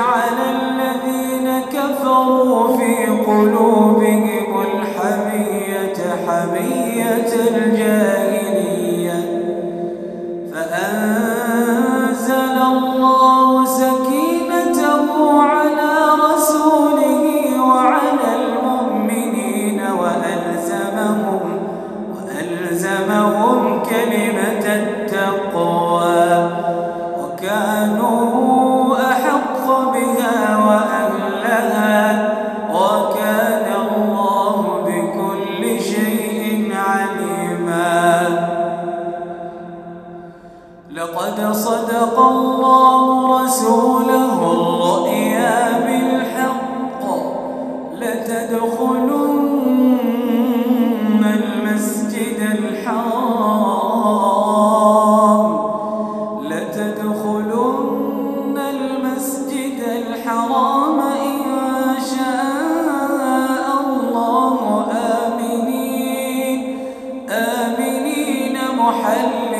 على الذين كفروا في قلوبهم الحمية حمية الجنة. الله رسوله الرؤيا بالحق لتدخلن المسجد الحرام لتدخلن المسجد الحرام إن شاء الله. آمنين آمنين محلين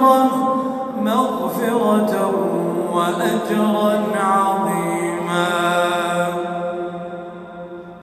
مغفرة مغفرة وأجرا عظيما.